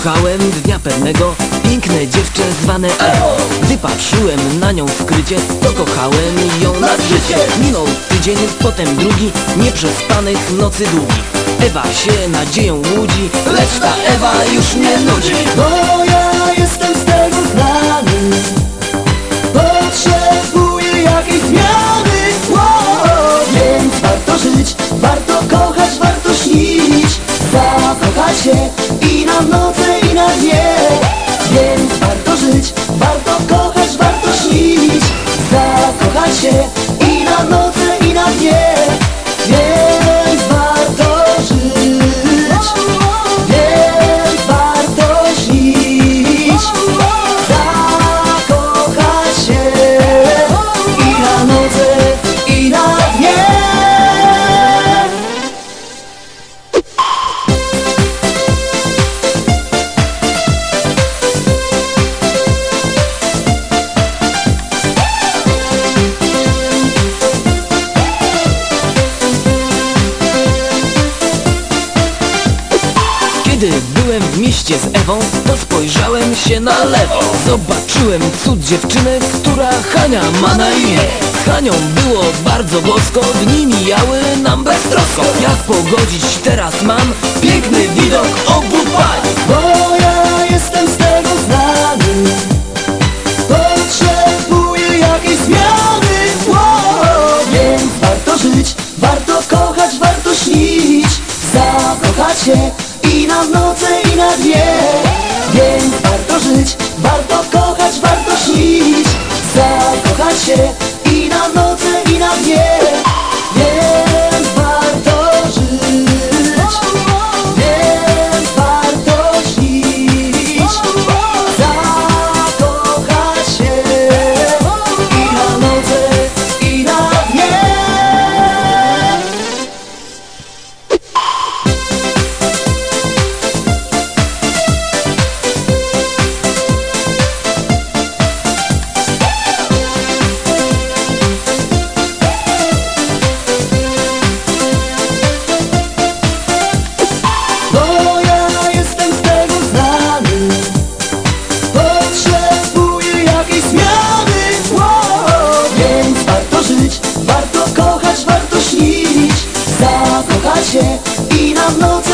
spotkałem dnia pewnego Piękne dziewczę zwane Ewą Gdy patrzyłem na nią wkrycie To kochałem ją na życie Minął tydzień, potem drugi Nieprzespanych nocy długich Ewa się nadzieją łudzi Lecz ta Ewa już mnie nudzi. Bo ja jestem z tego znany. Potrzebuję jakiejś zmiany. Wow, Więc warto żyć, warto kochać, warto śnić. Zakochać się i na noce Więc warto żyć, warto kochać, warto śnić Zakochać się Kiedy byłem w mieście z Ewą, to spojrzałem się na lewo. Zobaczyłem cud dziewczynę, która Hania ma na imię. Z Hanią było bardzo bosko, dni mijały nam beztrosko. Jak pogodzić teraz mam piękny widok obu pań? Bo ja jestem z tego znany. Potrzebuję jakiejś zmiany wow, Więc warto żyć, warto kochać, warto śnić Zakochać się nas nocy i na dnie. Więc warto żyć. się i na noc